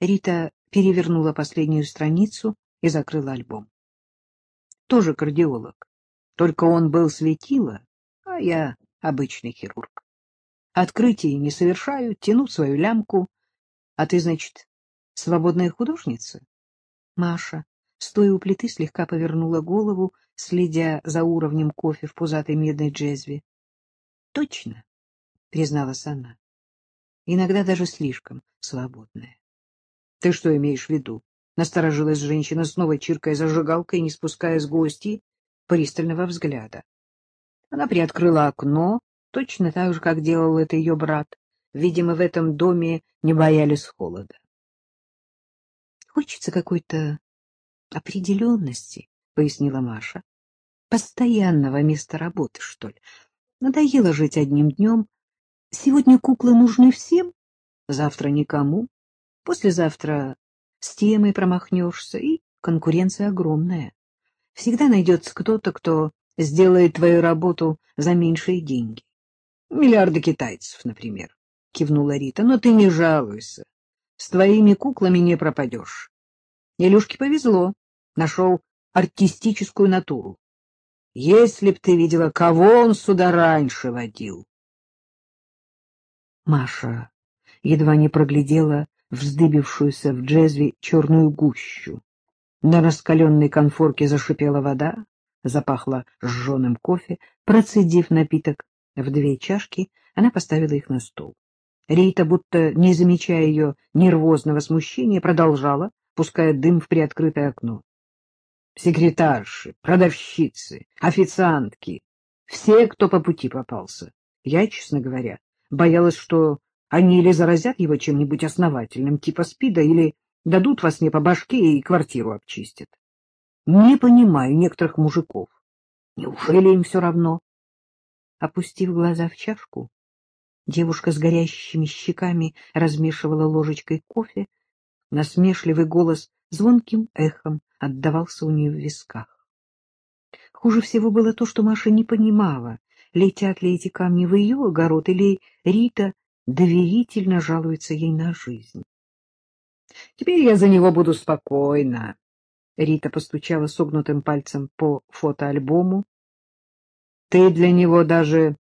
Рита перевернула последнюю страницу и закрыла альбом. Тоже кардиолог, только он был светило, а я обычный хирург. Открытий не совершаю, тяну свою лямку. А ты, значит, свободная художница? Маша, стоя у плиты, слегка повернула голову, следя за уровнем кофе в пузатой медной джезве. — Точно, — призналась она. — Иногда даже слишком свободная. — Ты что имеешь в виду? — насторожилась женщина, снова чиркая зажигалкой, не спуская с гостей пристального взгляда. Она приоткрыла окно, точно так же, как делал это ее брат. Видимо, в этом доме не боялись холода. Хочется какой-то определенности, — пояснила Маша. Постоянного места работы, что ли. Надоело жить одним днем. Сегодня куклы нужны всем, завтра никому. Послезавтра с темой промахнешься, и конкуренция огромная. Всегда найдется кто-то, кто сделает твою работу за меньшие деньги. Миллиарды китайцев, например, — кивнула Рита. Но ты не жалуйся. С твоими куклами не пропадешь. Илюшке повезло. Нашел артистическую натуру. Если б ты видела, кого он сюда раньше водил. Маша едва не проглядела вздыбившуюся в джезве черную гущу. На раскаленной конфорке зашипела вода, запахло сжженным кофе. Процедив напиток в две чашки, она поставила их на стол. Рита, будто не замечая ее нервозного смущения, продолжала, пуская дым в приоткрытое окно. Секретарши, продавщицы, официантки — все, кто по пути попался. Я, честно говоря, боялась, что они или заразят его чем-нибудь основательным, типа СПИДа, или дадут вас не по башке и квартиру обчистят. Не понимаю некоторых мужиков. Неужели им все равно? Опустив глаза в чашку, девушка с горящими щеками размешивала ложечкой кофе. Насмешливый голос звонким эхом отдавался у нее в висках. Хуже всего было то, что Маша не понимала, летят ли эти камни в ее огород, или Рита доверительно жалуется ей на жизнь. — Теперь я за него буду спокойна. Рита постучала согнутым пальцем по фотоальбому. Ты для него даже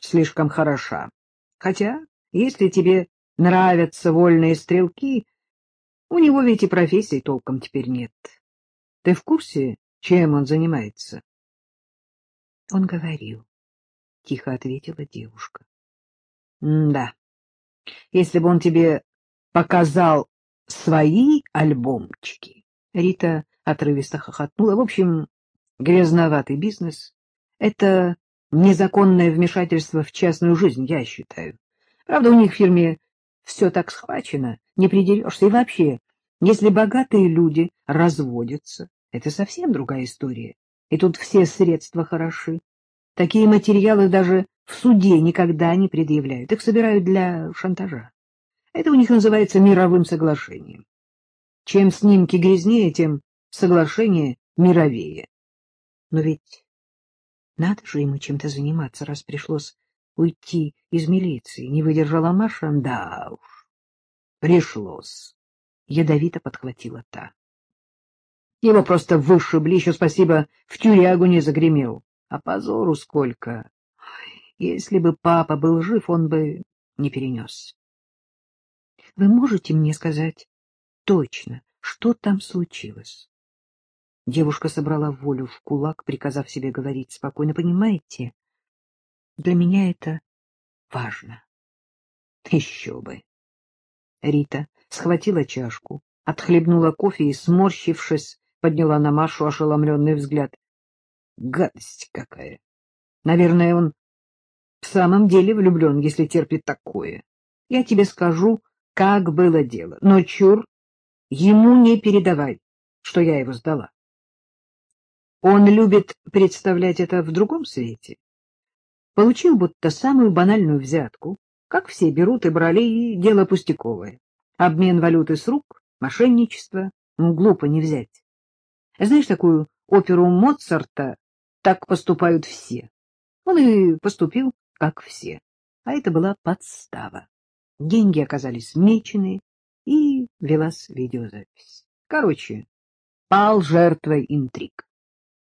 слишком хороша. Хотя, если тебе нравятся вольные стрелки, у него ведь и профессии толком теперь нет. Ты в курсе, чем он занимается? Он говорил, — тихо ответила девушка. — Да. Если бы он тебе показал свои альбомчики... Рита отрывисто хохотнула. В общем, грязноватый бизнес. Это незаконное вмешательство в частную жизнь, я считаю. Правда, у них в фирме все так схвачено, не придерешься. И вообще, если богатые люди разводятся, это совсем другая история. И тут все средства хороши. Такие материалы даже в суде никогда не предъявляют. Их собирают для шантажа. Это у них называется мировым соглашением. Чем снимки грязнее, тем соглашение мировее. Но ведь надо же ему чем-то заниматься, раз пришлось уйти из милиции. Не выдержала Маша? Да уж, пришлось. Ядовито подхватила та. Его просто вышибли, еще спасибо, в тюрягу не загремел. А позору сколько. Если бы папа был жив, он бы не перенес. Вы можете мне сказать точно, что там случилось? Девушка собрала волю в кулак, приказав себе говорить спокойно. Понимаете, для меня это важно. Еще бы. Рита схватила чашку, отхлебнула кофе и, сморщившись, подняла на Машу ошеломленный взгляд. Гадость какая! Наверное, он в самом деле влюблен, если терпит такое. Я тебе скажу, как было дело, но чур, ему не передавай, что я его сдала. Он любит представлять это в другом свете. Получил будто самую банальную взятку, как все берут и брали, и дело пустяковое. Обмен валюты с рук, мошенничество, глупо не взять. Знаешь такую оперу Моцарта «Так поступают все»? Он и поступил, как все. А это была подстава. Деньги оказались меченые, и велась видеозапись. Короче, пал жертвой интриг.